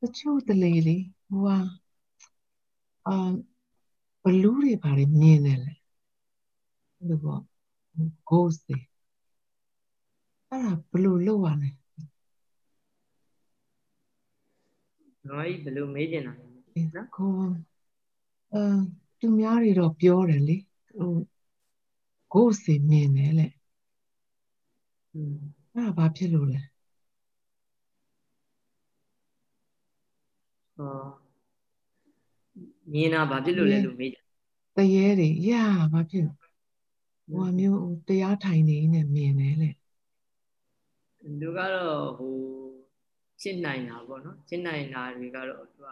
တချို့တလေလေဟိုဟာအာဘလူးတွေဘာတွေမြင်တယ်လဲအဲ့လိုပေါ့ ghost တွေအဲ့ဒါဘလို့လောက်ရလဲနော်ဘယ်လိုမေးကျင်တာလဲနော်ကိုအဲသူများတွေတော့ပြောတယ်လေဟို ghost တွေမြင်တယ်လေอืมအဲ့ဒါဘာဖြစ်လို့လဲဟော မြင်တာဘာဖြစ်လို့လဲလို့မေးကြတရေတွေရဘာဖြစ်ဟိုမျိုးတရားထိုင်နေနေမြင်တယ်လေလူကတော့ဟိုရှင်းနိုင်တာပေါ့နော်ရှင်းနိုင်တာတွေကတော့သူက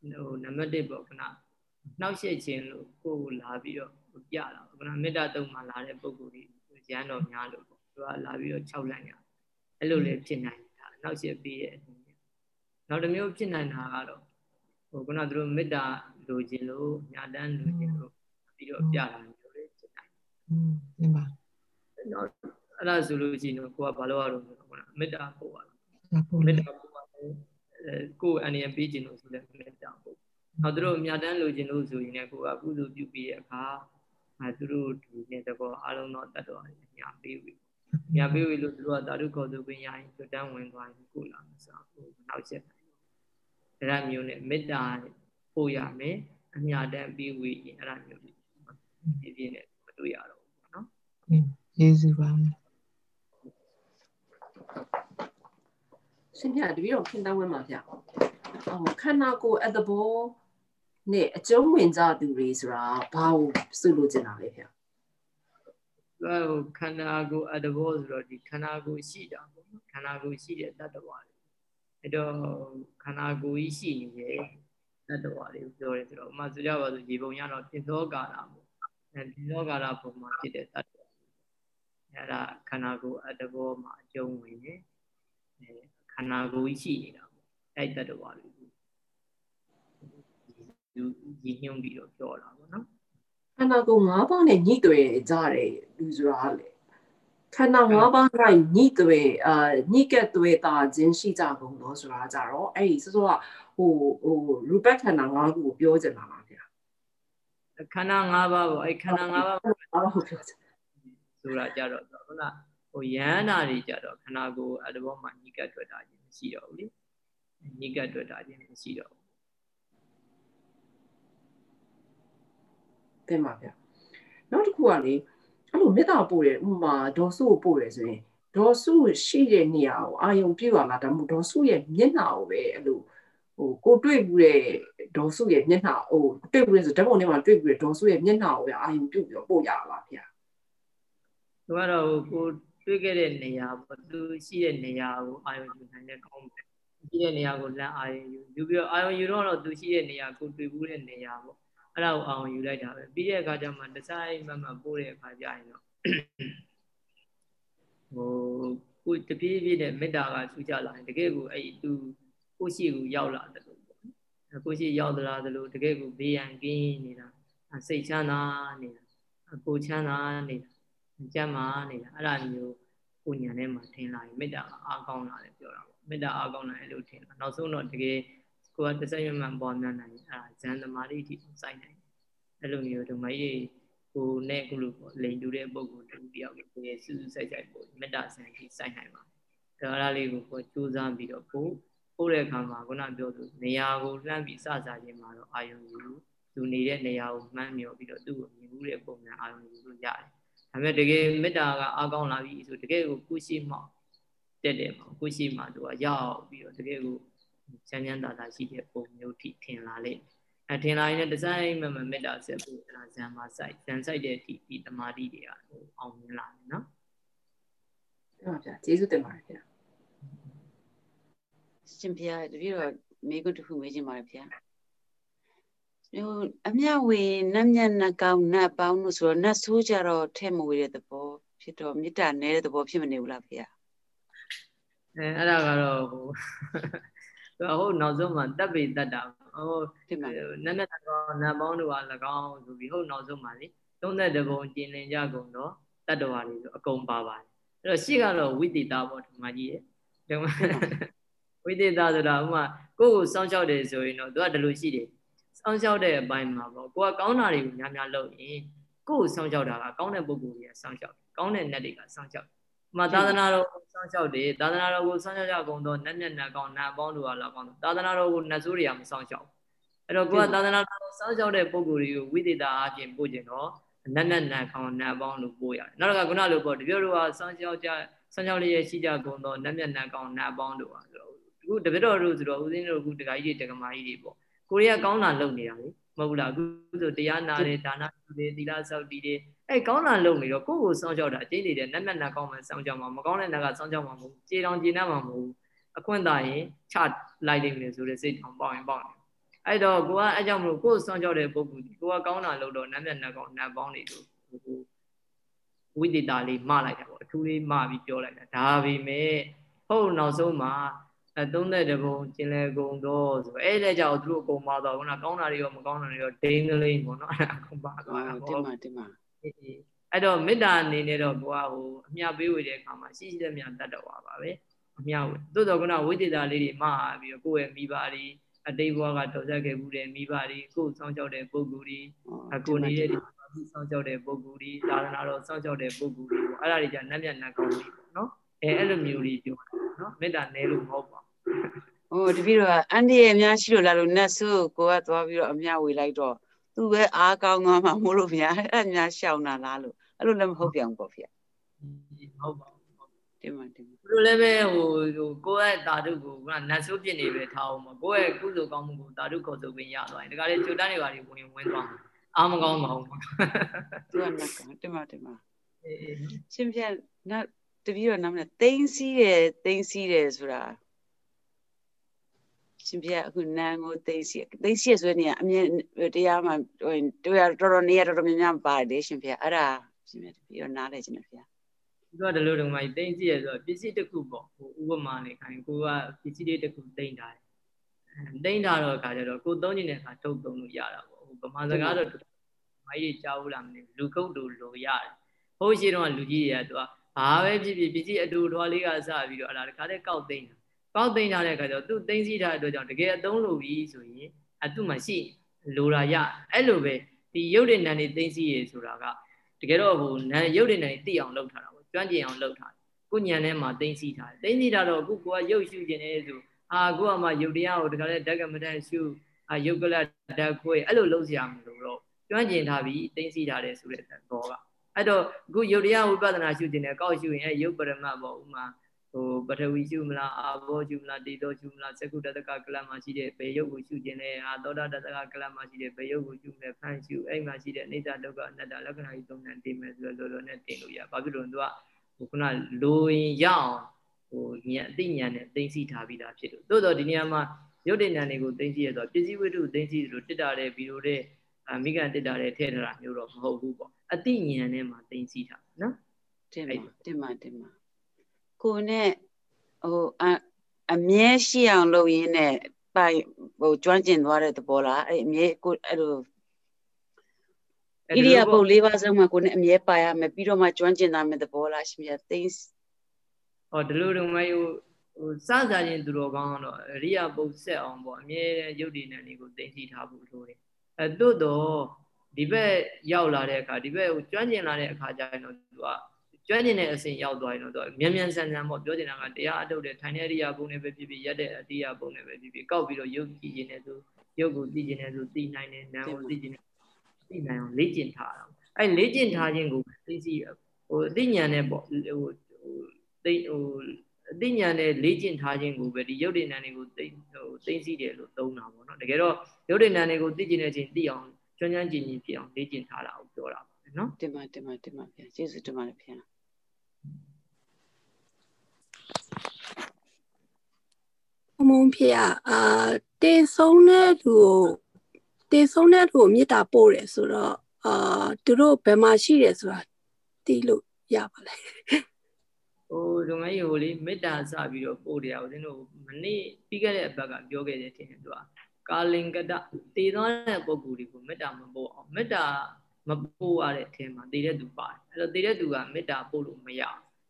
ဟိုနံပါတ်1ပေါ့ခဏနှောက်ရှက်ခြင်းလို့ကိုယ်ကိုလာပြီးတော့ပြတာခဏမေတ္တာတုံးမှလာတဲ့ပုံကိုယ်ကြီးရန်တော်များလို့ပေါ့သူကလာပြီးတော့6လန့်ရအဲ့လိုလေဖြစ်နိုင်တာနှောက်ရှက်ပြီးရဲ့နောက်တစ်မျိုးဖြစ်နိုင်တာကတော့ ဟိုခုနတို့မေတ္တာလိုခြင်းလို့ညာတန်းလိုခြင်းလို့ပြီးတော့ပြတာမျိုးလေးဖြစ်နိုင်อืมသင်ပါနောက်အဲ့ဒါဆိုလို့ရှိရင်ကိုကဘာလို့ရတော့ခုနမေတ္တာပို့ပါမေတ္တာပို့ပါအဲကိုယ်အနေနဲ့ပြီးခြင်းလို့ဆိုတဲ့မေတ္တာပို့နောက်တို့မြတ်တမ်းလိုခြင်းလို့ဆိုရင်လည်းကိုကကုသိုလ်ပြုပြီးတဲ့အခါအဲသူတို့ဒီနေ့တော့အလုံးတော့တတ်တော်ညာပေးပြီညာပေးပြီလို့သူတို့ကသာဓုခေါ်သူပင်ရရင်ကျွတ်တန်းဝင်သွားရင်ကိုလာမစားဘူးနောက်ချက်နိုင်အဲ့ ဒါမျိုးနဲ့မေတ္တာပို့ရမယ်အမြတ်တမ်းပြီးဝေးရင်အဲ့ဒါမျိုးဒီပြင်းနဲ့မတွေ့ရတော့ဘူးပေါ့နော်ကျေးဇူးပါရှင်ပြတပည့်တော်ခင်တောင်းဝင်ပါဗျအော်ခန္ဓာကိုယ်အတဘောနဲ့အကျုံးဝင်ကြသူတွေဆိုတာဘာကိုဆိုလိုချင်တာလဲဗျဟိုခန္ဓာကိုယ်အတဘောဆိုတော့ဒီခန္ဓာကိုယ်ရှိတာပေါ့ခန္ဓာကိုယ်ရှိတဲ့တတ္တဝါတွေ အဲ့တော့ခန္ဓာကိုယ်ကြီးရှိနေတဲ့တတ္တဝါတွေကိုပြောတယ်ဆိုတော့ဥမာဆိုကြပါစို့ဒီပုံရတော့ပြင်သောကာလပေါ့အဲဒီသောကာလပုံမှာဖြစ်တဲ့တတ္တဝါအဲ့ဒါခန္ဓာကိုယ်အတ္တဘောမှာအကျုံးဝင်နေခန္ဓာကိုယ်ကြီးရှိနေတာပေါ့အဲ့တတ္တဝါတွေကိုသူရည်ညွှန်းပြီးတော့ပြောတာပေါ့နော်ခန္ဓာကိုယ်၅ပါးနဲ့ညှိတွယ်ကြတယ်လူဆိုတာလေ ခန္ဓာ၅ပါး၌ညှိတွယ်အာညှိကက်တွယ်တာခြင်းရှိကြကုန်တော့ဆိုတာကြတော့အဲ့ဒီစောစောကဟိုဟိုရူပခန္ဓာ၅ခုကိုပြောချင်တာပါဗျာခန္ဓာ၅ပါးပေါ့အဲ့ခန္ဓာ၅ပါးကိုပြောချင်ဆိုတာကြတော့ခုနဟိုယန္နာတွေကြတော့ခန္ဓာကိုယ်အတဘောမှာညှိကက်တွေ့တာခြင်းမရှိတော့ဘူးလေညှိကက်တွေ့တာခြင်းမရှိတော့ဘူးတင်ပါဗျာနောက်တစ်ခုကလေ အဲ့လိုမေတ္တာပို့တယ်ဥမာဒေါ်စုကိုပို့တယ်ဆိုရင်ဒေါ်စုရှိတဲ့နေရာကိုအာယုံပြည့်ပါလားဒါမှမဟုတ်ဒေါ်စုရဲ့မျက်နှာကိုပဲအဲ့လိုဟိုကိုတွေ့ဘူးတဲ့ဒေါ်စုရဲ့မျက်နှာဟိုတွေ့ဘူးဆိုဓာတ်ပုံထဲမှာတွေ့ဘူးတဲ့ဒေါ်စုရဲ့မျက်နှာကိုပဲအာယုံပြုတ်ပြီးတော့ပို့ရပါဗျာသူကတော့ကိုတွေ့ခဲ့တဲ့နေရာပေါ့သူရှိတဲ့နေရာကိုအာယုံယူနိုင်တဲ့ကောင်းတယ်ရှိတဲ့နေရာကိုလမ်းအာယုံယူယူပြီးတော့အာယုံယူတော့သူရှိတဲ့နေရာကိုတွေ့ဘူးတဲ့နေရာပေါ့ အဲ့ဒါကိုအာယုံယူလိုက်တာပဲပြီးတဲ့အခါကျမှဒီဇိုင်းမှမှပို့တဲ့အခါကျရင်တော့ဟိုကိုတပြေးပြေးနဲ့မေတ္တာကထူးခြားလာရင်တကယ်ကိုအဲ့သူကိုရှိကိုရောက်လာတယ်လို့ပေါ့ကိုရှိရောက်သလားသလိုတကယ်ကိုဘေးရန်ကင်းနေတာစိတ်ချမ်းသာနေတာကိုချမ်းသာနေတာကြမ်းမာနေတာအဲ့ဒါမျိုးကိုညာထဲမှာထင်လာရင်မေတ္တာအားကောင်းလာတယ်ပြောတာပေါ့မေတ္တာအားကောင်းလာတယ်လို့ထင်တာနောက်ဆုံးတော့တကယ် ကိုကတစ်စက်ရမှန်ပေါ်များနိုင်အဲ့ဒါဇန်သမာဓိအထိစိုက်နိုင်အဲ့လိုမျိုးဓမ္မကြီးကိုနဲ့ခုလိုပေါ့လိန်တူတဲ့ပုံကိုတူတယောက်ကိုစူးစူးစိုက်စိုက်ပို့မေတ္တာဆန်ကြီးစိုက်နိုင်ပါဒါအားလေးကိုကိုစူးစမ်းပြီးတော့ပို့ပို့တဲ့အခါမှာခုနပြောသူနေရာကိုလှမ်းပြီးစစားခြင်းမှာတော့အာယုံယူသူနေတဲ့နေရာကိုမှန်းမြော်ပြီးတော့သူ့ကိုမြင်မှုတဲ့ပုံစံအာယုံယူလို့ရတယ်ဒါပေမဲ့တကယ်မေတ္တာကအားကောင်းလာပြီဆိုတကယ်ကိုကုရှိမှတက်တယ်ပေါ့ကုရှိမှသူကရောက်ပြီးတော့တကယ်ကို ချမ်းချမ်းသာသာရှိတဲ့ပုံမျိုးထိထင်လာလိမ့်မယ်အဲထင်လာရင်ဒီဇိုင်းမမမေတ္တာဆက်ဖို့အဲဒါဇံမှာစိုက်ဇံစိုက်တဲ့အထိဒီတမာတိတွေကဟိုအောင်မြင်လာတယ်နော်ဟုတ်ပါဗျာကျေးဇူးတင်ပါတယ်ဗျာရှင်ဗျာတပည့်တော်မိကုတခုမေးချင်ပါတယ်ဗျာဟိုအမြဝေနတ်မျက်နှာကောင်းနတ်ပေါင်းလို့ဆိုတော့နတ်ဆိုးကြတော့ထဲမဝေတဲ့သဘောဖြစ်တော့မေတ္တာနည်းတဲ့သဘောဖြစ်မနေဘူးလားဗျာအဲအဲ့ဒါကတော့ဟို ဟုတ်နောက်ဆုံးမှာတပ်ပေတတ်တာဟုတ်နက်နက်တော့နတ်ပေါင်းတို့က၎င်းဆိုပြီးဟုတ်နောက်ဆုံးမှာလေ32ဘုံကျင်လင်ကြကုန်တော့တတ္တဝါတွေဆိုအကုန်ပါပါတယ်အဲ့တော့ရှေ့ကတော့ဝိသေတာပေါ့ဒီမှာကြီးရဲ့ဝိသေတာဆိုတာဥမာကိုယ့်ကိုစောင့်ရှောက်တယ်ဆိုရင်တော့သူကဒီလိုရှိတယ်စောင့်ရှောက်တဲ့အပိုင်းမှာပေါ့ကိုကကောင်းတာတွေကိုများများလုပ်ရင်ကိုယ့်ကိုစောင့်ရှောက်တာကကောင်းတဲ့ပုဂ္ဂိုလ်တွေကစောင့်ရှောက်ကောင်းတဲ့နတ်တွေကစောင့်ရှောက် မှာသာသနာတော်ကိုစောင့်ရှောက်တယ်သာသနာတော်ကိုစောင့်ရှောက်ကြကုန်သောနတ်မြတ်နတ်ကောင်းနတ်အပေါင်းတို့ဟာလာကောင်းသာသနာတော်ကိုနတ်ဆိုးတွေကမစောင့်ရှောက်အဲ့တော့ကိုကသာသနာတော်စောင့်ရှောက်တဲ့ပုဂ္ဂိုလ်တွေကိုဝိသေသအားဖြင့်ပို့ကျင်တော့နတ်နတ်နတ်ကောင်းနတ်အပေါင်းလို့ပို့ရတယ်နောက်တစ်ခါခုနလိုပေါ့တပြည့်တို့ကစောင့်ရှောက်ကြစောင့်ရှောက်လျက်ရှိကြကုန်သောနတ်မြတ်နတ်ကောင်းနတ်အပေါင်းတို့ဟာဆိုတော့အခုတပြည့်တော်တို့ဆိုတော့ဦးဇင်းတို့အခုတခါကြီးတွေတက္ကမကြီးတွေပေါ့ကိုရီးယားကောင်းတာလုပ်နေတာလေ မဟုတ်ဘူးလားအခုဆိုတရားနာတယ်ဒါနပြုတယ်သီလဆောက်တည်တယ်အဲ့ကောင်းတာလုပ်နေတော့ကိုယ့်ကိုစောင့်ကြောက်တာအကျိတ်နေတဲ့နတ်နတ်နာကောင်းမှစောင့်ကြောက်မှာမကောင်းတဲ့နာကစောင့်ကြောက်မှာမဟုတ်ကြေတောင်ကြေနပ်မှာမဟုတ်အခွင့်သာရင်ချလိုက်နေတယ်ဆိုတဲ့စိတ်ထောင်ပေါက်ရင်ပေါက်နေအဲ့တော့ကိုကအဲ့ကြောင့်မလို့ကိုယ်စောင့်ကြောက်တဲ့ပုဂ္ဂိုလ်ဒီကိုကကောင်းတာလုပ်တော့နတ်မြတ်နတ်ကောင်းနတ်ပေါင်းနေလို့ဝိသေတာလေးမလိုက်တာပေါ့အထူးလေးမပြီးပြောလိုက်တာဒါပေမဲ့ဟုတ်နောက်ဆုံးမှာ အဲ30တဘုံကျင်လေကုံတော့ဆိုအဲ့တဲ့ကြောင့်သူတို့အကုန်ပါတော့ခုနကောင်းတာတွေရောမကောင်းတာတွေရောဒိန်းကလေးပေါ့နော်အဲ့ဒါအကုန်ပါသွားတာပေါ့တင်ပါတင်ပါအဲ့တော့မေတ္တာအနေနဲ့တော့ကိုကဟိုအမြပေးဝေတဲ့အခါမှာရှိရှိတဲ့မြတ်တတ်တော်ပါပါပဲအမြဝေသို့တော်ကနဝိသေတာလေးတွေမှားပြီးတော့ကိုယ့်ရဲ့မိဘတွေအတိတ်ဘဝကတော်ဆက်ခဲ့မှုတဲ့မိဘတွေကိုယ်ဆောင်ကြောက်တဲ့ပုဂ္ဂိုလ်တွေအကိုနေတဲ့ဆောင်ကြောက်တဲ့ပုဂ္ဂိုလ်တွေသာသနာတော်ဆောင်ကြောက်တဲ့ပုဂ္ဂိုလ်တွေပေါ့အဲ့ဒါတွေじゃနတ်မြတ်နတ်ကောင်းတွေပေါ့နော်အဲအဲ့လိုမျိုးလေးပြောတာနော်မေတ္တာနဲလို့မဟုတ်ပါ ဟိုတပည့်တော်ကအန်ဒီရဲ့အများရှိလို့လာလို့နတ်ဆုကိုကသွားပြီးတော့အမြဝေလိုက်တော့သူပဲအားကောင်းသွားမှမို့လို့ဗျာအဲ့အများရှောင်တာလားလို့အဲ့လိုလည်းမဟုတ်ပြန်ဘူးပေါ့ဗျာဟုတ်ပါတင်ပါတင်ပါဘယ်လိုလဲပဲဟိုဟိုကိုယ့်ရဲ့တာတုကိုကနတ်ဆုပြစ်နေပဲထားအောင်မကိုယ့်ရဲ့ကုသိုလ်ကောင်းမှုကိုတာတုခေါ်ဆိုပင်ရသွားရင်ဒါကြလေကြိုတန်းတွေပါတွေဝင်ဝင်သွားအာမကောင်းပါဘူးသူကနတ်ကတင်ပါတင်ပါရှင်ပြနတ်တပည့်တော်နာမည်သိန်းစီးတယ်သိန်းစီးတယ်ဆိုတာ ရှင်ပြအခုနန်းကိုသိစီသိစီဆိုနေအမြင်တရားမှာတရားတော်တော်နေရတော်တော်များများပါတယ်ရှင်ပြအဲ့ဒါရှင်ပြပြီးတော့နားလဲခြင်းပြသူကဒီလိုတုန်းကသိစီရဆိုပစ္စည်းတစ်ခုပေါ့ဟိုဥပမာနဲ့ခိုင်းကိုကပစ္စည်းလေးတစ်ခုသိမ့်ထားတယ်သိမ့်ထားတော့အခါကျတော့ကိုသုံးနေတဲ့အခါထုတ်သုံးလို့ရတာပေါ့ဟိုဗမာစကားတော့မိုင်းကြီးကြားဘူးလားမသိဘူးလူကုတ်တူလိုရတယ်ဟိုရှိတော့လူကြီးတွေကသူကဘာပဲဖြစ်ဖြစ်ပစ္စည်းအတူထွားလေးကစပြီးတော့အဲ့ဒါတခါတည်းကောက်သိမ့်တာ ကောက်သိမ်းထားတဲ့အခါကျတော့သူသိမ်းစီးထားတဲ့အတွက်ကြောင့်တကယ်အသုံးလို့ပြီဆိုရင်အသူ့မှာရှိလိုတာရအဲ့လိုပဲဒီရုပ်တဲ့နံနေသိမ်းစီးရဆိုတာကတကယ်တော့ဟိုနံရုပ်တဲ့နံနေသိအောင်လုပ်ထားတာပေါ့ကျွမ်းကျင်အောင်လုပ်ထားတယ်ကိုညံထဲမှာသိမ်းစီးထားတယ်သိမ်းစီးထားတော့အခုကိုကရုပ်ရှုခြင်းနေဆိုအာကိုကမှရုပ်တရားကိုတခါလဲဓာတ်ကမတန်ရှုအာယုတ်ကလဓာတ်ခွေအဲ့လိုလုပ်စရာမလိုတော့ကျွမ်းကျင်ထားပြီးသိမ်းစီးထားတယ်ဆိုတဲ့သဘောကအဲ့တော့အခုယုတ်တရားဝိပဿနာရှုခြင်းနဲ့ကောက်ရှုရင်အဲယုတ်ပရမတ်ပေါ့ဥမာ ဟိုပထဝီရှုမလားအာဘောရှုမလားတေသောရှုမလားသကုတတကကလမှာရှိတဲ့ဘေယုတ်ကိုရှုခြင်းနဲ့အာသောတာတတကကလမှာရှိတဲ့ဘေယုတ်ကိုရှုမယ်ဖန်ရှုအဲ့မှာရှိတဲ့အနိစ္စဒုက္ခအနတ္တလက္ခဏာကြီးသုံးနဲ့တင်မယ်ဆိုတော့လောလောနဲ့တင်လို့ရဘာဖြစ်လို့လဲသူကဟိုခုနလိုရင်ရအောင်ဟိုဉာဏ်အသိဉာဏ်နဲ့သိသိထားပြီးသားဖြစ်လို့သို့တော့ဒီနေရာမှာရုပ်တည်ဉာဏ်တွေကိုသိသိရတော့ပစ္စည်းဝိတုသိသိလို့တစ်တာတဲ့ဗီဒီယိုတဲ့အမိကန်တစ်တာတဲ့ထည့်ထားတာမျိုးတော့မဟုတ်ဘူးပေါ့အသိဉာဏ်နဲ့မှသိသိထားနော်တင်ပါတင်ပါတင်ပါ ကိုနဲ့ဟိုအအမြဲရှိအောင်လုပ်ရင်းနဲ့ပိုင်ဟိုကျွမ်းကျင်သွားတဲ့သဘောလားအဲ့အမြဲကိုအဲ့လိုဣရိယာပုတ်လေးပါးစလုံးမှာကိုနဲ့အမြဲပါရမယ်ပြီးတော့မှကျွမ်းကျင်သားမယ်သဘောလားရှင်ပြသိဟောဒီလိုတော့မဟိုဟိုစစားခြင်းသူတော်ကောင်းတော့အရိယာပုတ်ဆက်အောင်ပေါ့အမြဲရုပ်တည်နေနေကိုသိသိထားဖို့လိုတယ်အဲတို့တော့ဒီဘက်ရောက်လာတဲ့အခါဒီဘက်ကိုကျွမ်းကျင်လာတဲ့အခါကျရင်တော့သူက ကျွမ်းကျင်တဲ့အဆင့်ရောက်သွားရင်တော့မြန်မြန်ဆန်ဆန်ပေါ့ပြောချင်တာကတရားအထုတ်တဲ့ထိုင်တဲ့အရိယာပုံနဲ့ပဲဖြစ်ဖြစ်ရက်တဲ့အရိယာပုံနဲ့ပဲဖြစ်ဖြစ်ကောက်ပြီးတော့ယုတ်ကြည့်ခြင်းနဲ့ဆိုယုတ်ကိုသိခြင်းနဲ့ဆိုသိနိုင်တယ်နာမ်ကိုသိခြင်းနဲ့သိနိုင်အောင်လေ့ကျင့်ထားအောင်အဲလေ့ကျင့်ထားခြင်းကိုသိစီဟိုအသိဉာဏ်နဲ့ပေါ့ဟိုသိဟိုအသိဉာဏ်နဲ့လေ့ကျင့်ထားခြင်းကိုပဲဒီယုတ်တိဏ္ဍန်တွေကိုသိဟိုသိသိတယ်လို့သုံးတာပေါ့နော်တကယ်တော့ယုတ်တိဏ္ဍန်တွေကိုသိကျင်တဲ့အချိန်သိအောင်ကျွမ်းကျွမ်းကျင်ကျင်ဖြစ်အောင်လေ့ကျင့်ထားတာကိုပြောတာပါနော်တင်ပါတင်ပါတင်ပါဗျာကျေးဇူးတင်ပါတယ်ဗျာ မုံဖေอ่ะအာတင်ဆုံးတဲ့လူကိုတင်ဆုံးတဲ့လူကိုမေတ္တာပို့တယ်ဆိုတော့အာသူတို့ဘယ်မှာရှိတယ်ဆိုတာသိလို့ရပါလဲဟိုဒုမကြီးဟိုလေမေတ္တာစပြီးတော့ပို့တယ်ဦးဇင်းတို့မနေ့ပြီးခဲ့တဲ့အပတ်ကပြောခဲ့တဲ့ထင်တယ်သူကကာလင်္ကတတည်သွားတဲ့ပုံကူတွေကိုမေတ္တာမပို့အောင်မေတ္တာ မပို့ရတဲ့အထင်မှာတည်တဲ့သူပါတယ်အဲ့တော့တည်တဲ့သူကမေတ္တာပို့လို့မရ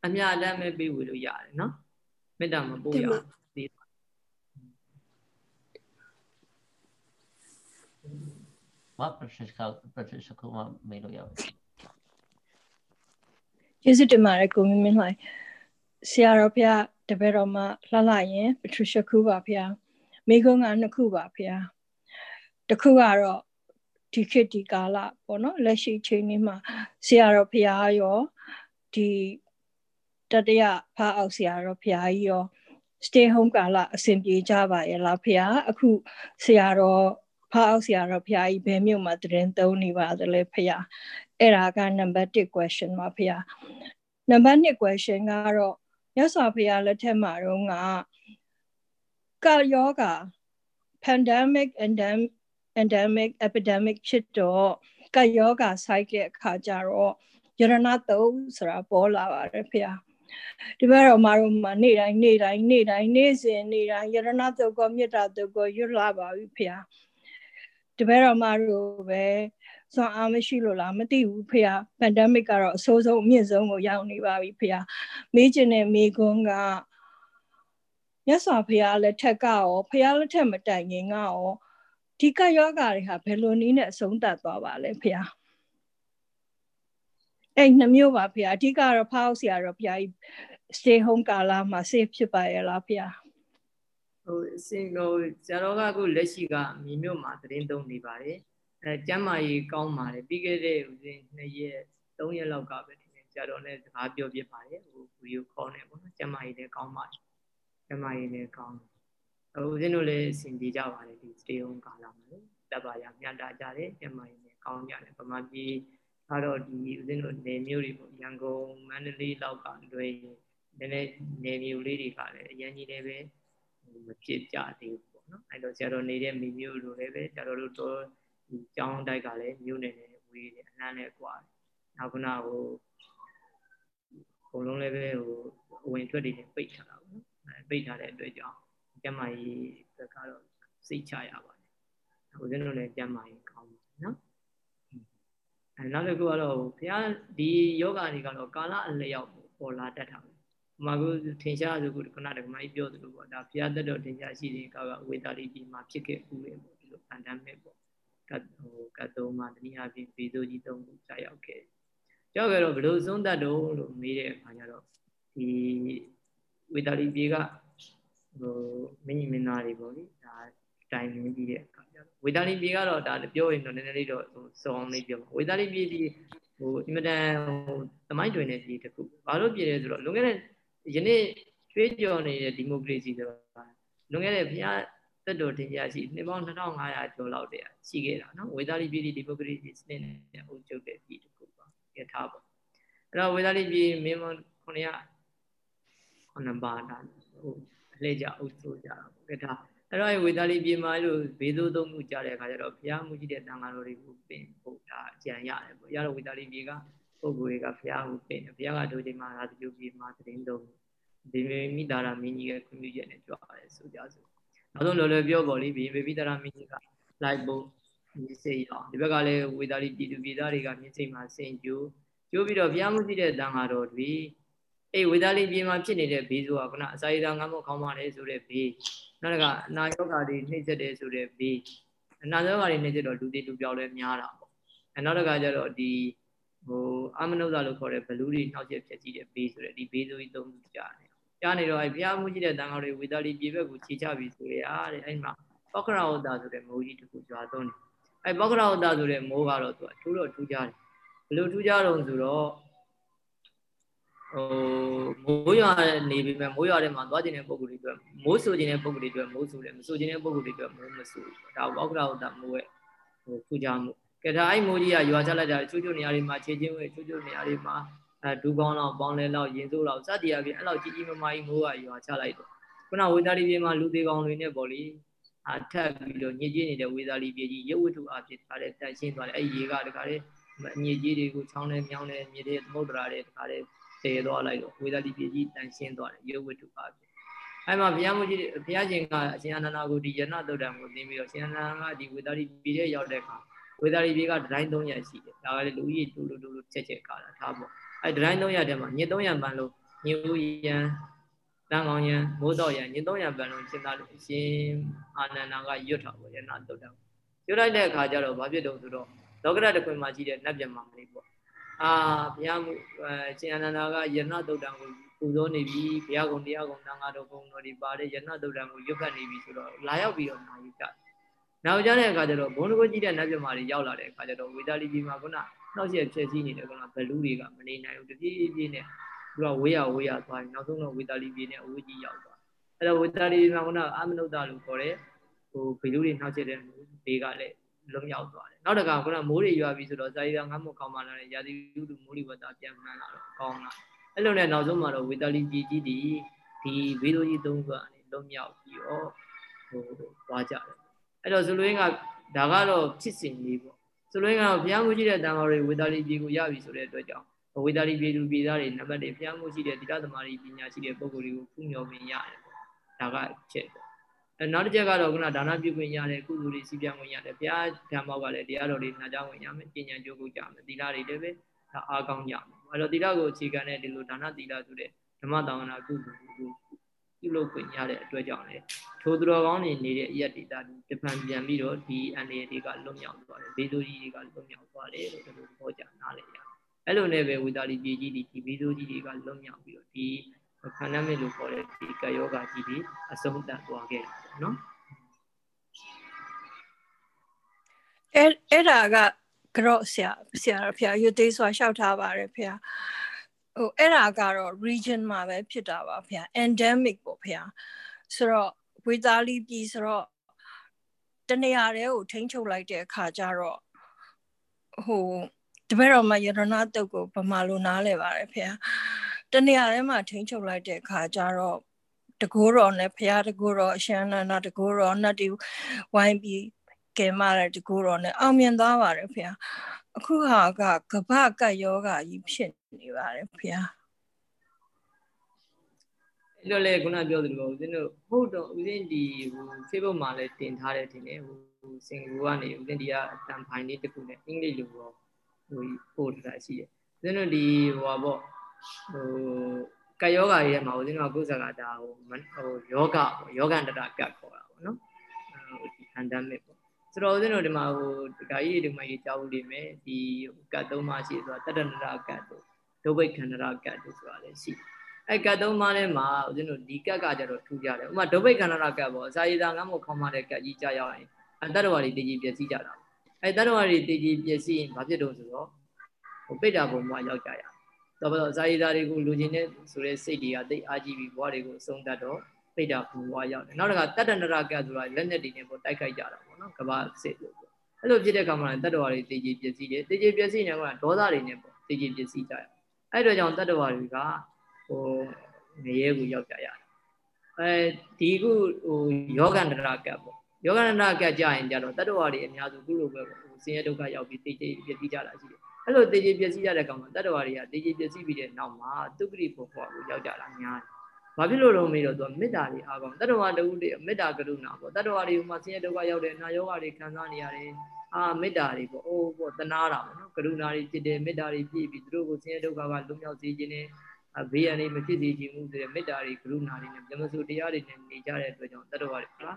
အမြတ်လမ်းပဲပေးဝေလို့ရတယ်နော်မေတ္တာမပို့ရသေးပါမပရိစ္ခာပရိစ္ခာမမေးလို့ရပါတယ်ကျေးဇူးတင်ပါတယ်ကိုမင်းမင်းလှိုင်ဆရာတော်ဘုရားတပည့်တော်မလှလှရင်ပထရရှခုပါဘုရားမိကုန်းကနှစ်ခုပါဘုရားတစ်ခုကတော့ ဒီခေတ်ဒီကာလပေါ့နော်လက်ရှိချိန်นี้မှာဆရာတော်ဖျားရောဒီတတရဖားအောင်ဆရာတော်ဖျားကြီးရော stay home ကာလအဆင်ပြေကြပါရဲ့လားဖျားအခုဆရာတော်ဖားအောင်ဆရာတော်ဖျားကြီးဘယ်မြို့မှာတရင်သုံးနေပါသလဲဖျားအဲ့ဒါက number 1 question ပါဖျား number 2 question ကတော့မြတ်စွာဘုရားလက်ထက်မှာတော့ကကယောဂ pandemic endemic endemic epidemic ဖြစ်တော့ကယောဂဆိုင်တဲ့အခါကျတော့ယရဏသုံးဆိုတာပေါ်လာပါတယ်ဖေ။ဒီဘက်တော့မတို့မှာနေ့တိုင်းနေ့တိုင်းနေ့တိုင်းနေ့စဉ်နေ့တိုင်းယရဏသုတ်ကောမေတ္တာသုတ်ကောရွတ်လာပါပြီဖေ။ဒီဘက်တော့မတို့ပဲစွမ်းအားမရှိလို့လားမသိဘူးဖေ။ pandemic ကတော့အဆိုးဆုံးအမြင့်ဆုံးကိုရောက်နေပါပြီဖေ။မေးချင်တဲ့မေးခွန်းကမြတ်စွာဘုရားလက်ထက်ကရောဘုရားလက်ထက်မတိုင်ခင်ကရော ဒီကယောဂတွေဟာဘယ်လိုနည်းနဲ့အဆုံးသတ်သွားပါလဲဖေ။အဲ့နှမျိုးပါဖေ။အဓိကတော့ဖောက်ဆရာတော့ဘုရားကြီး stay home ကာလမှာ safe ဖြစ်ပါရဲ့လားဖေ။ဟိုအစင်ကိုဆရာတော်ကအခုလက်ရှိကမြေမြို့မှာသတင်းသုံးနေပါတယ်။အဲကျမ်းမာရေးကောင်းပါတယ်ပြီးခဲ့တဲ့ဦးစင်2ရက်3ရက်လောက်ကပဲထင်တယ်ဆရာတော်နဲ့စကားပြောပြပါတယ်ဟိုဗီဒီယိုခေါ်နေပေါ့နော်ကျမ်းမာရေးလည်းကောင်းပါတယ်။ကျမ်းမာရေးလည်းကောင်းတယ် အခုဦးဇင်းတို့လည်းအဆင်ပြေကြပါတယ်ဒီ stay home ကာလမှာလေတပ်ပါရမျှတကြတယ်ကျမကြီးနဲ့ကောင်းကြတယ်ဗမာပြည်ကတော့ဒီဦးဇင်းတို့နေမျိုးတွေပေါ့ရန်ကုန်မန္တလေးလောက်ကလွယ်နည်းနည်းနေမျိုးလေးတွေကလည်းအရင်ကြီးလည်းပဲမဖြစ်ကြသေးဘူးပေါ့နော်အဲ့တော့ဆရာတော်နေတဲ့မိမျိုးလိုလည်းပဲဆရာတော်တို့တော့ဒီကျောင်းတိုက်ကလည်းမျိုးနေနေဝေးတယ်အနှမ်းနဲ့ကွာနောက်ခုနဟိုအကုန်လုံးလည်းပဲဟိုအဝင်ထွက်တွေပိတ်ထားတာပေါ့နော်ပိတ်ထားတဲ့အတွက်ကြောင့် ကျမကြီးဘက်ကတော့စိတ်ချရပါတယ်။ဦးဇင်းတို့လည်းကျမကြီးကောင်းပါတယ်နော်။အဲနောက်တစ်ခုကတော့ဘုရားဒီယောဂတွေကတော့ကာလအလျောက်ပေါ်လာတတ်တာပဲ။မှာကိုထင်ရှားဆိုခုခုနကမကြီးပြောသလိုပေါ့ဒါဘုရားတတ်တော်ထင်ရှားရှိတဲ့ကာကဝေတာလိဒီမှာဖြစ်ခဲ့ဦးတယ်ပေါ့ဒီလိုပန္တမ်းမဲ့ပေါ့။ကတ်ဟိုကတ်သုံးမှာတနည်းအားဖြင့်ဗီဇိုကြီးသုံးခုကြာရောက်ခဲ့။ကြောက်ကြတော့ဘယ်လိုဆုံးတတ်တော့လို့မေးတဲ့အခါကျတော့ဒီဝေတာလိပြေက ဟိုမင်းကြီးမင်းသားတွေပေါ့လေဒါတိုင်မင်းကြီးတဲ့အခါကျတော့ဝေတာလိပြေကတော့ဒါပြောရင်တော့နည်းနည်းလေးတော့ဟိုစုံအောင်လေးပြောဝေတာလိပြေဒီဟိုအင်မတန်ဟိုသမိုင်းတွင်တဲ့ပြည်တစ်ခုဘာလို့ပြည်လဲဆိုတော့လွန်ခဲ့တဲ့ယနေ့ကျွေးကြော်နေတဲ့ဒီမိုကရေစီဆိုတာလွန်ခဲ့တဲ့ဘုရားတက်တော်တင်ပြရှိနှစ်ပေါင်း2500ကျော်လောက်တည်းရှိခဲ့တာနော်ဝေတာလိပြည်ဒီမိုကရေစီစနစ်နဲ့အုပ်ချုပ်တဲ့ပြည်တစ်ခုပါရထားပါအဲ့တော့ဝေတာလိပြည်မင်းမ900ခုနှစ်ပါးတာဟို လှည့်ကြအုပ်စိုးကြတာပေါ့ကဲဒါအဲ့တော့ဝေသာလိပြေမာလို့ဘေးသိုးသုံးခုကြတဲ့အခါကျတော့ဘုရားမှုကြီးတဲ့တန်ဃာတော်တွေကိုပင်ဖို့ဒါအကြံရတယ်ပေါ့ရတော့ဝေသာလိပြေကပုဂ္ဂိုလ်တွေကဘုရားကိုပင်ဘုရားကတို့ချိန်မှာရာဇဂုပြေမှာသတင်းသုံးဒီမေမိတာရာမင်းကြီးရဲ့ခွင့်ပြုချက်နဲ့ကြွားတယ်ဆိုကြစို့နောက်ဆုံးလောလောပြောပေါ့လေဘီမေမိတာရာမင်းကြီးကလိုက်ဖို့မြစ်စိတ်အောင်ဒီဘက်ကလည်းဝေသာလိပြည်သူပြည်သားတွေကမြစ်စိတ်မှာဆင်ကြိုးကျိုးပြီးတော့ဘုရားမှုကြီးတဲ့တန်ဃာတော်တွေ အေးဝေဒာလိပြေမှာဖြစ်နေတဲ့ဘေးဆိုတာကအစာရည်သာငတ်မခေါင်းပါလေဆိုတဲ့ဘေးနောက်တစ်ခါအနာယောဂါတွေနှိမ့်ဆက်တယ်ဆိုတဲ့ဘေးအနာယောဂါတွေနှိမ့်ဆက်တော့လူတွေလူပြောက်လဲများတာပေါ့အဲနောက်တစ်ခါကျတော့ဒီဟိုအမနုဿလို့ခေါ်တဲ့ဘလူးတွေနှောက်ချက်ဖြစ်ကြည့်တဲ့ဘေးဆိုတဲ့ဒီဘေးဆိုပြီးသုံးခုကြားတယ်ကြားနေတော့အဲဘုရားမှုကြီးတဲ့တန်ခါတွေဝေဒာလိပြေဘက်ကိုခြေချပြီးဆိုရတဲ့အဲ့မှာပောက္ခရဝတ္တဆိုတဲ့မိုးကြီးတစ်ခုကြွားသွန်းတယ်အဲပောက္ခရဝတ္တဆိုတဲ့မိုးကတော့သူကထူးတော့ထူးကြတယ်ဘလို့ထူးကြတော့ဆိုတော့ ဟိုမိုးရွာနေပြီမဲ့မိုးရွာထဲမှာသွားကျင်တဲ့ပုံကိုယ်တွေအတွက်မိုးဆူကျင်တဲ့ပုံကိုယ်တွေအတွက်မိုးဆူတယ်မဆူကျင်တဲ့ပုံကိုယ်တွေအတွက်မိုးမဆူဒါဘောက်ကရာဝတ္တမိုးရဲ့ဟိုထူကြမှုကဲဒါအဲ့မိုးကြီးကရွာချလိုက်တာချိုးချိုးနေရာတွေမှာခြေချင်းဝဲချိုးချိုးနေရာတွေမှာအဲဒူကောင်းလောက်ပေါင်းလဲလောက်ရင်စိုးလောက်စသည်အပြင်အဲ့လောက်ကြီးကြီးမားမားကြီးမိုးကရွာချလိုက်တော့ခုနဝေသာလီပြည်မှာလူသေးကောင်တွေနဲ့ပေါ့လေအထက်ပြီးတော့ညစ်ကြေးနေတဲ့ဝေသာလီပြည်ကြီးရုပ်ဝတ္ထုအဖြစ်ထားတဲ့တန်ရှင်းသွားတယ်အဲ့ရေကတခါလေညစ်ကြေးတွေကိုချောင်းနဲ့မြောင်းနဲ့မြေတွေသမုဒ္ဒရာတွေတခါလေ တည်သွားလိုက်တော့ဝေဒတိပြည်ကြီးတန်ရှင်းသွားတယ်ရုပ်ဝတ္ထုပါပဲအဲ့မှာဘုရားမကြီးဘုရားရှင်ကအရှင်အနန္ဒာကိုဒီယရဏတုတ်တံကိုသိပြီးတော့ရှင်အနန္ဒာကဒီဝေဒတိပြည်ရဲ့ရောက်တဲ့အခါဝေဒတိပြည်ကဒတိုင်း300ရှိတယ်ဒါကလည်းလူကြီးတူလူတူလူချက်ချက်ကာတာထားပေါ့အဲ့ဒတိုင်း300ထဲမှာည300ပန်းလို့ညူရန်တန်ကောင်ရန်မိုးတော့ရန်ည300ပန်းလို့ရှင်သာရှင်အာနန္ဒာကရွတ်ထားပေါ့ယရဏတုတ်တံရွတ်လိုက်တဲ့အခါကျတော့ဘာဖြစ်တုံဆိုတော့လောကရတခွင်မှာရှိတဲ့နတ်ပြမာလေးပေါ့ အာဘုရားမူအဲရှင်အနန္ဒာကယရဏတုတ်တံကိုပူဇော်နေပြီဘုရားကုံတရားကုံတန်ခါတော်ကုံတော်ဒီပါတဲ့ယရဏတုတ်တံကိုရွတ်ဖတ်နေပြီဆိုတော့လာရောက်ပြီးတော့နာယူကြနောက်ကြတဲ့အခါကျတော့ဘုန်းတော်ကြီးတဲ့နတ်ပြမာတွေရောက်လာတဲ့အခါကျတော့ဝေဒာလီကြီးမှာခုနနှောက်ရက်ဖြည့်စည်းနေတဲ့ခုနဘလူးတွေကမနေနိုင်ဘူးတပြေးပြေးနဲ့သူကဝေးရဝေးရသွားပြီးနောက်ဆုံးတော့ဝေဒာလီပြည်နဲ့အဝေးကြီးရောက်သွားအဲ့တော့ဝေဒာလီမှာခုနအာမနုဒ္ဒလို့ခေါ်တဲ့ဟိုဘလူးတွေနှောက်ချက်တဲ့ဘေးကလည်း လွတ်မြောက်သွားတယ်နောက်တစ်ခါခုနမိုးတွေရွာပြီဆိုတော့ဇာတိကငတ်မှုကောင်းမှလာတဲ့ရာသီဥတုမိုးလေဝသပြန်မှန်းလာတော့ကောင်းလာအဲ့လိုနဲ့နောက်ဆုံးမှာတော့ဝေတာလီကြီးကြီးဒီဒီဝေလိုကြီးသုံးခုကနေလွတ်မြောက်ပြီးတော့ဟိုသွားကြတယ်အဲ့တော့ဇလူရင်းကဒါကတော့ဖြစ်စဉ်လေးပေါ့ဇလူရင်းကတော့ဘုရားမှုရှိတဲ့တန်ခါတွေဝေတာလီကြီးကိုရပြီဆိုတဲ့အတွက်ကြောင့်ဝေတာလီပြည်သူပြည်သားတွေနံပါတ်1ဘုရားမှုရှိတဲ့တိရသမารီပညာရှိတဲ့ပုဂ္ဂိုလ်တွေကိုဖူးမြော်ပင်ရတယ်ပေါ့ဒါကချက်ပေါ့အဲ နောက်တစ်ချက်ကတော့ခုနဒါနပြုခွင့်ရတယ်ကုသိုလ်တွေစီးပြန်ခွင့်ရတယ်ဘုရားဓမ္မောက်ကလည်းတရားတော်တွေနာကြားခွင့်ရမယ်ပညာကြိုးကိုကြမယ်သီလတွေလည်းပဲဒါအားကောင်းကြမယ်အဲတော့သီလကိုအခြေခံတဲ့ဒီလိုဒါနသီလဆိုတဲ့ဓမ္မတာဝနာကုသိုလ်ကိုပြုလုပ်ခွင့်ရတဲ့အတွက်ကြောင့်လေထိုသူတော်ကောင်းနေနေတဲ့အရက်ဒေတာတပံပြန်ပြီးတော့ဒီအန္တရာယ်တွေကလွတ်မြောက်သွားတယ်ဘေးဆိုးကြီးတွေကလွတ်မြောက်သွားတယ်လို့ဒီလိုဟောကြားနားလည်ရတယ်အဲ့လိုနဲ့ပဲဝိတာလီပြည်ကြီးဒီဘေးဆိုးကြီးတွေကလွတ်မြောက်ပြီးတော့ဒီ ခန္ဓာမေလို့ခေါ်တဲ့ဒီကာယောဂါကြီးဒီအဆုံးသတ်သွားခဲ့တာပေါ့နော်အဲ့အဲ့ဒါကကြော့ဆရာဆရာဖေယူသေးစွာလျှောက်ထားပါတယ်ဖေဟိုအဲ့ဒါကတော့ region မှာပဲဖြစ်တာပါဖေ endemic ပေါ့ဖေဆိုတော့ဝေသားလီပြည်ဆိုတော့တနေရာတဲကိုထိန်းချုပ်လိုက်တဲ့အခါကျတော့ဟိုတပည့်တော်မယရဏတုတ်ကိုဗမာလိုနားလဲပါတယ်ဖေ တနေရာထဲမှာထိန်းချုပ်လိုက်တဲ့အခါကျတော့တကိုးတော်နဲ့ဖရာတကိုးတော်အရှမ်းနန္ဒတကိုးတော်နတ်တီဝိုင်းပြီးကဲမတဲ့တကိုးတော်နဲ့အောင်မြင်သွားပါတယ်ဖရာအခုဟာကကပကတ်ယောဂကြီးဖြစ်နေပါတယ်ဖရာအဲ့လိုလေခုနပြောသလိုဦးဇင်းတို့ဟုတ်တော့ဦးဇင်းဒီဟို Facebook မှာလည်းတင်ထားတယ်တင်တယ်ဟိုစင်ကာပူကနေဦးဇင်းဒီကအတန်ဖိုင်လေးတစ်ခုနဲ့အင်္ဂလိပ်လိုပေါ့ဟိုပို့ထားရှိတယ်ဦးဇင်းတို့ဒီဟိုပါပေါ့ ဟိုကယောဂါတွေထဲမှာဦးဇင်းတို့ကကိုယ်စကားဒါဟိုဟိုယောဂပေါ့ယောဂန္တရကတ်ခေါ်တာပေါ့နော်ဟိုဒီ pandemic ပေါ့ဆိုတော့ဦးဇင်းတို့ဒီမှာဟိုဒကာကြီးဒီမှာကြီးကြောက်လိမ့်မယ်ဒီကတ်သုံးပါရှိဆိုတာတတ္တနရကတ်တို့ဒုဗိခန္ဒရကတ်တို့ဆိုတာလည်းရှိအဲကတ်သုံးပါးထဲမှာဦးဇင်းတို့ဒီကတ်ကကြတော့ထူးကြတယ်ဥမာဒုဗိခန္ဒရကတ်ပေါ့အစာရည်သာငတ်မို့ခေါင်းမတဲ့ကတ်ကြီးကြာရောက်ရင်အတ္တဝါတွေတည်ကြည်ပျက်စီးကြတာအဲတတ္တဝါတွေတည်ကြည်ပျက်စီးရင်ဘာဖြစ်တော့ဆိုတော့ဟိုပိတ္တာဘုံဘွားရောက်ကြရ တော့တော့ဇာယီသားတွေကိုလူချင်းနဲ့ဆိုတဲ့စိတ်တွေကတိတ်အားကြီးပြီးဘွားတွေကိုအဆုံးတတ်တော့ပိတ္တာဘုံဘွားရောက်တယ်နောက်တစ်ခါတတ္တနရကတ်ဆိုတာလက်နဲ့တည်နေပေါ်တိုက်ခိုက်ကြတာပေါ့နော်ကဘာစိတ်လို့ပေါ့အဲ့လိုဖြစ်တဲ့အခါမှာတတ္တဝါတွေတည်ကြည်ပျက်စီးတယ်တည်ကြည်ပျက်စီးနေကဒေါသတွေနဲ့ပေါ့တည်ကြည်ပျက်စီးကြရအဲ့တော့ကြောင့်တတ္တဝါတွေကဟိုငရဲကိုရောက်ကြရတယ်အဲဒီခုဟိုယောဂန္တရကတ်ပေါ့ယောဂန္တရကတ်ကြရင်ကြတော့တတ္တဝါတွေအများစုခုလိုပဲပေါ့ ဆင်းရဲဒုက္ခရောက်ပြီးတည်ကြည်ပျက်စီးကြတာရှိတယ်အဲ့လိုတည်ကြည်ပျက်စီးကြတဲ့ကောင်မှာတတ္တဝါတွေကတည်ကြည်ပျက်စီးပြီးတဲ့နောက်မှာတုက္ကရိဘုဘွားကိုရောက်ကြတာများတယ်။ဘာဖြစ်လို့လဲမေးတော့သူကမေတ္တာလေးအားကောင်းတတ္တဝါတူတွေမေတ္တာကရုဏာပေါ့တတ္တဝါတွေမှာဆင်းရဲဒုက္ခရောက်တဲ့နာယောဂတွေခံစားနေရတယ်။အာမေတ္တာတွေပေါ့အိုးပေါ့တနာတာပေါ့နော်ကရုဏာတွေဖြစ်တယ်မေတ္တာတွေပြည့်ပြီးသူတို့ကိုဆင်းရဲဒုက္ခကလွတ်မြောက်စေခြင်းနဲ့ဘေးရန်တွေမဖြစ်စေခြင်းမှုဆိုတဲ့မေတ္တာတွေကရုဏာတွေနဲ့ပြမစုတရားတွေနဲ့နေကြတဲ့အတွက်ကြောင့်တတ္တဝါတွေဟာ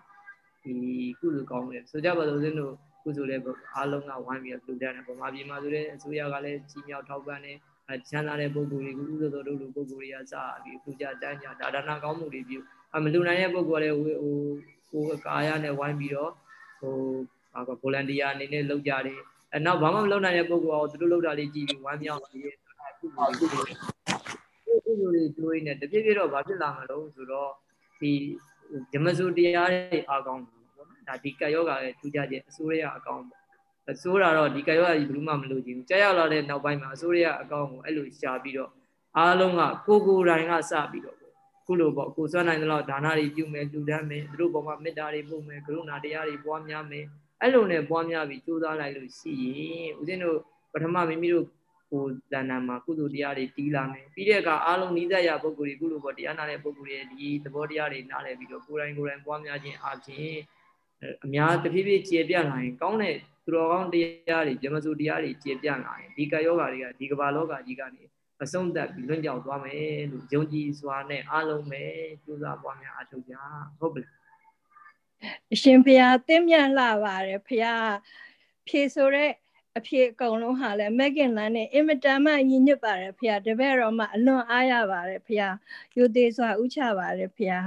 ဒီကုသိုလ်ကောင်းတယ်ဆိုကြပါစို့ဦးဇင်းတို့ ကုသိုလ်လည်းအားလုံးကဝိုင်းပြီးလူတန်းတယ်ဗမာပြည်မှာဆိုတဲ့အစိုးရကလည်းကြီးမြောက်ထောက်ပံ့တယ်အချမ်းသာတဲ့ပုဂ္ဂိုလ်တွေကိုဥဒ္ဒတော်တို့လူပုဂ္ဂိုလ်တွေကစပြီးပူဇာတန်းကြဒါဒနာကောင်းမှုတွေပြုအမလူနိုင်တဲ့ပုဂ္ဂိုလ်လည်းဟိုကိုကာယနဲ့ဝိုင်းပြီးတော့ဟိုဘာကဗိုလန်တီယာအနေနဲ့လုပ်ကြတယ်အဲနောက်ဘာမှမလုပ်နိုင်တဲ့ပုဂ္ဂိုလ်ကသူတို့လုပ်တာလေးကြည့်ပြီးဝမ်းမြောက်ပြီးကုသိုလ်တွေကုသိုလ်တွေတွေးနေတပြည့်ပြည့်တော့ဘာဖြစ်လာမှာလို့ဆိုတော့ဒီဓမ္မစုတရားတွေအားကောင်းတယ် ဒါဒီကယောဂရဲ့ထူးခြားချက်အစိုးရအကောင်းပေါ့အစိုးရတော့ဒီကယောဂကြီးဘယ်သူမှမလို့ချင်ဘူးကြာရောက်လာတဲ့နောက်ပိုင်းမှာအစိုးရအကောင်းကိုအဲ့လိုရှာပြီးတော့အားလုံးကကိုကိုယ်တိုင်ကစပြီးတော့ခုလိုပေါ့ကိုစွမ်းနိုင်တဲ့လောက်ဒါနတွေပြုမယ်လူတန်းမယ်သူတို့ပေါ်မှာမေတ္တာတွေပို့မယ်ကရုဏာတရားတွေပွားများမယ်အဲ့လိုနဲ့ပွားများပြီးကြိုးစားလိုက်လို့ရှိရင်ဦးဇင်းတို့ပထမမိမိတို့ကိုတဏ္ဍာမှာကုသိုလ်တရားတွေတီးလာမယ်ပြီးတဲ့အခါအားလုံးနိစ္စရပုဂ္ဂိုလ်တွေကုလိုပေါ့တရားနာတဲ့ပုဂ္ဂိုလ်တွေဒီသဘောတရားတွေနားလည်ပြီးတော့ကိုယ်တိုင်ကိုယ်တိုင်ပွားများခြင်းအပြင် အများတဖြည်းဖြည်းကျေပြန့်လာရင်ကောင်းတဲ့သူတော်ကောင်းတရားတွေဇမစုတရားတွေကျေပြန့်လာရင်ဒီကယောဂါတွေကဒီကဘာလောကကြီးကနေအဆုံးသတ်ပြီးလွင့်ကြောက်သွားမယ်လို့ယုံကြည်စွာနဲ့အားလုံးပဲကြိုးစားပွားများအထောက်ကြဟုတ်ပြီအရှင်ဖရာသင်မြတ်လှပါတယ်ဖရာဖြေဆိုတဲ့အဖြေအကုန်လုံးဟာလဲမက်ကင်လန်နဲ့အင်မတန်မှညီညွတ်ပါတယ်ဖရာတပည့်တော်မှအလွန်အားရပါတယ်ဖရာယူသေးစွာဥချပါတယ်ဖရာ